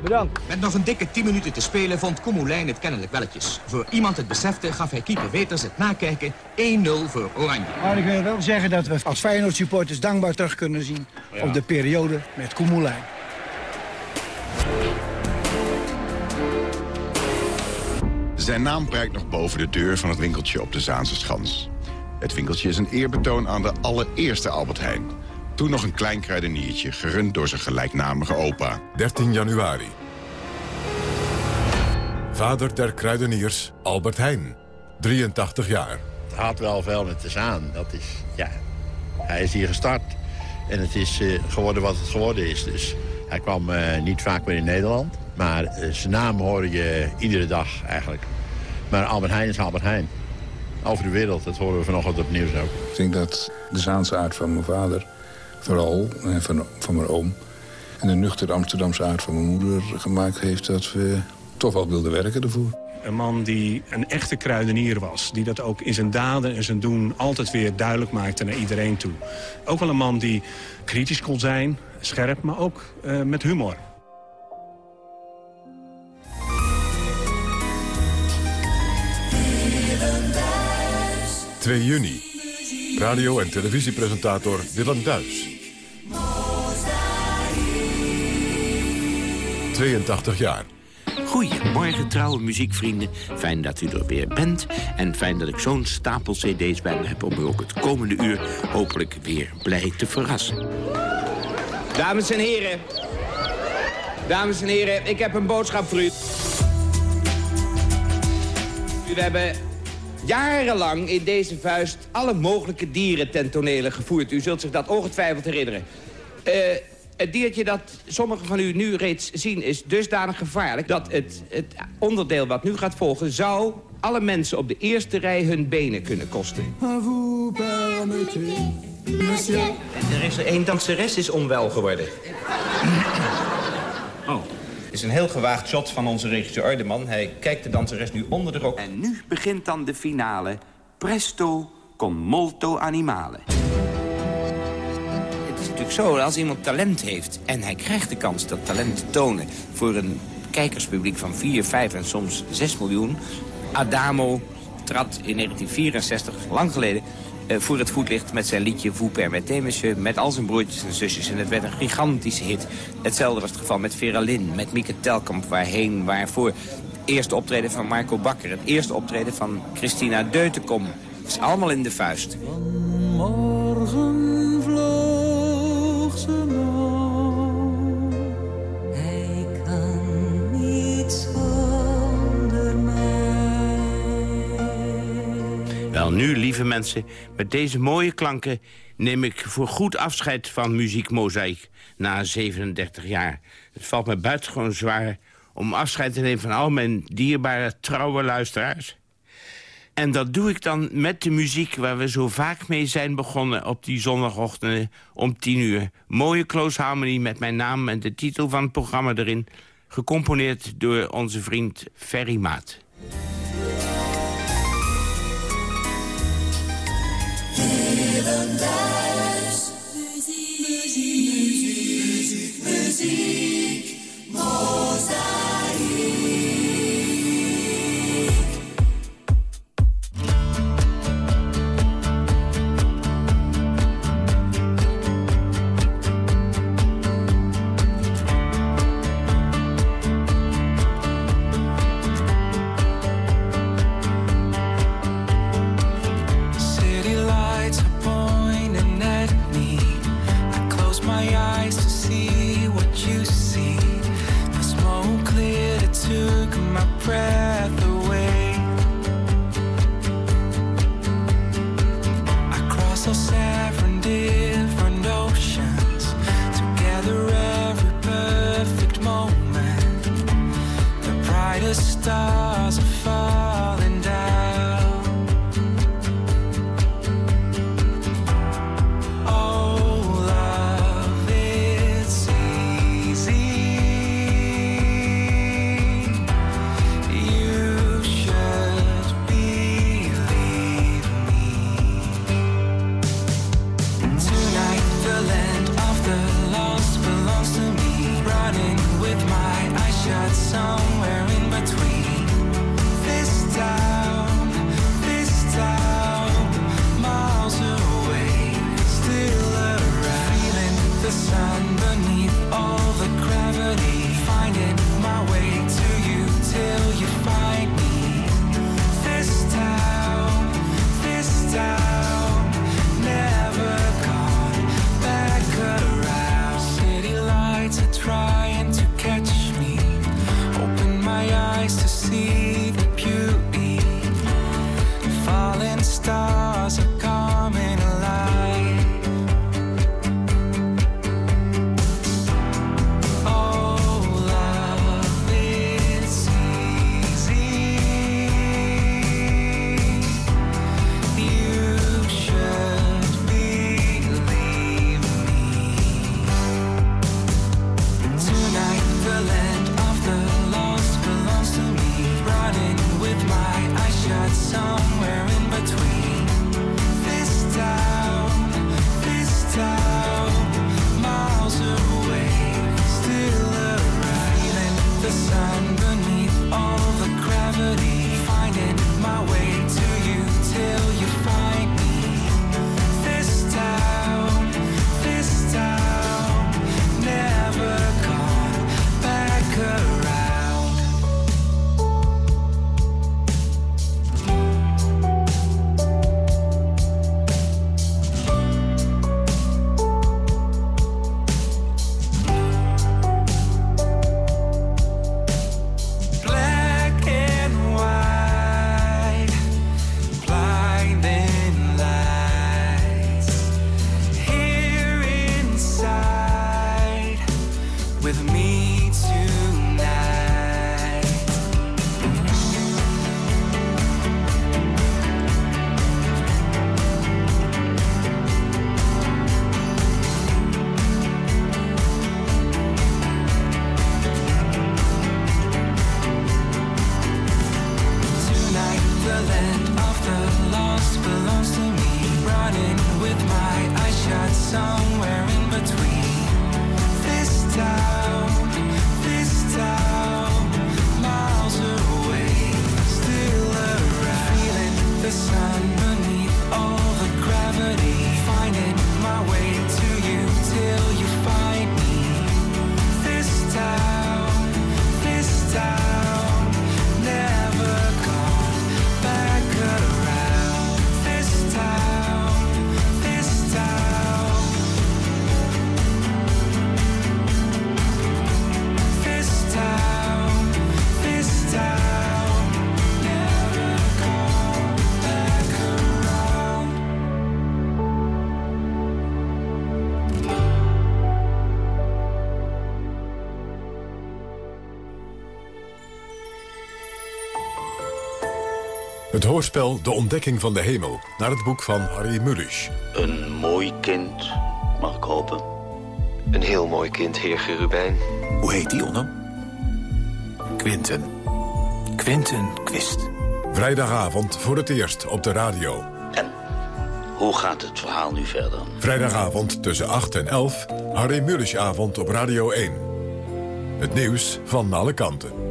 Speaker 65: Bedankt.
Speaker 66: Met nog een dikke 10 minuten te spelen vond Koemoelijn het kennelijk welletjes. Voor iemand het besefte gaf hij keeper Weters het nakijken 1-0 voor Oranje.
Speaker 65: Maar ik wil wel zeggen dat we als Feyenoord supporters dankbaar terug kunnen zien... Ja. op de periode met Koemoelijn.
Speaker 67: Zijn naam prijkt nog boven de deur van het winkeltje op de Zaanse Schans. Het winkeltje is een eerbetoon aan de allereerste Albert Heijn. Toen nog een klein kruideniertje, gerund door zijn gelijknamige opa.
Speaker 48: 13 januari. Vader der kruideniers, Albert Heijn. 83 jaar.
Speaker 68: Het had wel veel met de Zaan. Dat is, ja, hij is hier gestart. En het is uh, geworden wat het geworden is. Dus hij kwam uh, niet vaak meer in Nederland. Maar uh, zijn naam hoor je iedere dag eigenlijk. Maar Albert Heijn is Albert Heijn. Over de wereld, dat horen we vanochtend op nieuws ook.
Speaker 69: Ik denk dat de Zaanse aard van mijn vader, vooral, en van, van mijn oom... en de nuchter Amsterdamse aard van mijn moeder gemaakt heeft... dat we toch wel wilden werken ervoor.
Speaker 70: Een man die een echte kruidenier was. Die dat ook in zijn daden en zijn doen altijd weer duidelijk maakte naar iedereen toe. Ook wel een man die kritisch kon zijn, scherp, maar ook uh, met humor.
Speaker 48: 2 juni. Radio- en televisiepresentator Willem Duis. 82 jaar.
Speaker 71: Goedemorgen, trouwe muziekvrienden. Fijn dat u er weer bent. En fijn dat ik zo'n stapel cd's bij me heb... om u ook het komende uur hopelijk weer blij te verrassen.
Speaker 53: Dames en heren. Dames en heren, ik heb een boodschap voor u. We hebben jarenlang in deze vuist alle mogelijke dieren ten gevoerd. U zult zich dat ongetwijfeld herinneren. Uh, het diertje dat sommigen van u nu reeds zien is dusdanig gevaarlijk... dat het, het onderdeel wat nu gaat volgen zou alle mensen op de eerste rij hun benen kunnen kosten. Er is er één danseres is onwel geworden. [COUGHS] Oh. Het is een heel gewaagd shot van onze regisseur Ardeman. Hij kijkt de danseres nu onder de rok. En nu begint dan de finale. Presto con molto animale. Het is natuurlijk zo, als iemand talent heeft... en hij krijgt de kans dat talent te tonen... voor een kijkerspubliek van 4, 5 en soms 6 miljoen... Adamo trad in 1964, lang geleden voor het voetlicht met zijn liedje Vous permettez, monsieur... met al zijn broertjes en zusjes. En het werd een gigantische hit. Hetzelfde was het geval met Vera Lynn, met Mieke Telkamp. Waarheen, waarvoor. Eerste optreden van Marco Bakker. Het eerste optreden van Christina Deutenkom. Het is allemaal in de vuist. Nu, lieve mensen, met deze mooie klanken neem ik voor goed afscheid van Muziek Mozaïek na 37 jaar. Het valt me buitengewoon zwaar om afscheid te nemen van al mijn dierbare trouwe luisteraars. En dat doe ik dan met de muziek waar we zo vaak mee zijn begonnen... op die zondagochtenden om tien uur. Mooie close harmony met mijn naam en de titel van het programma erin... gecomponeerd door onze vriend Ferry Maat.
Speaker 72: Muziek, muziek, muziek, muziek, muziek, breath away. Across those seven different oceans, together every perfect moment, the brightest stars are
Speaker 1: far. Hoorspel De Ontdekking van de Hemel, naar het boek van Harry Mulisch.
Speaker 73: Een mooi kind, mag ik hopen.
Speaker 74: Een heel mooi kind, heer Gerubijn.
Speaker 75: Hoe heet die, Onno? Quinten. Quinten Quist.
Speaker 1: Vrijdagavond voor het eerst op de radio.
Speaker 73: Hoe gaat het verhaal nu verder?
Speaker 1: Vrijdagavond tussen 8 en 11, Harry Mulischavond op Radio 1. Het nieuws van alle kanten.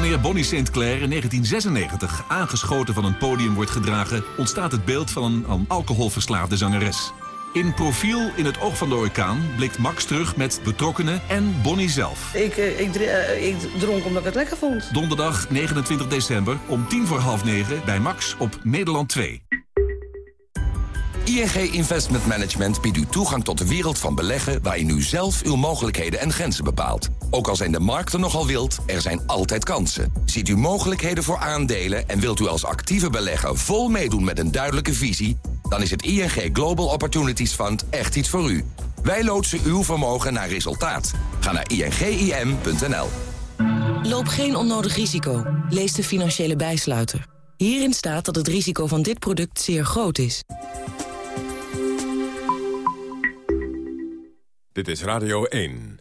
Speaker 76: Wanneer Bonnie St. Clair in 1996 aangeschoten van een podium wordt gedragen... ontstaat het beeld van een aan alcoholverslaafde zangeres.
Speaker 77: In Profiel in het oog van de orkaan blikt Max terug met betrokkenen en Bonnie zelf.
Speaker 78: Ik, eh, ik, eh, ik dronk omdat ik het lekker vond.
Speaker 77: Donderdag 29 december om tien voor half negen bij Max op Nederland 2.
Speaker 29: ING Investment Management biedt u toegang tot de wereld van beleggen... waarin u zelf uw mogelijkheden en grenzen bepaalt. Ook al zijn de markten nogal wild, er zijn altijd kansen. Ziet u mogelijkheden voor aandelen en wilt u als actieve belegger... vol meedoen met een duidelijke visie... dan is het ING Global Opportunities Fund echt iets voor u. Wij loodsen uw vermogen naar resultaat. Ga naar ingim.nl.
Speaker 22: Loop geen onnodig risico. Lees de financiële bijsluiter. Hierin staat dat het risico van dit product zeer groot is.
Speaker 48: Dit is Radio 1.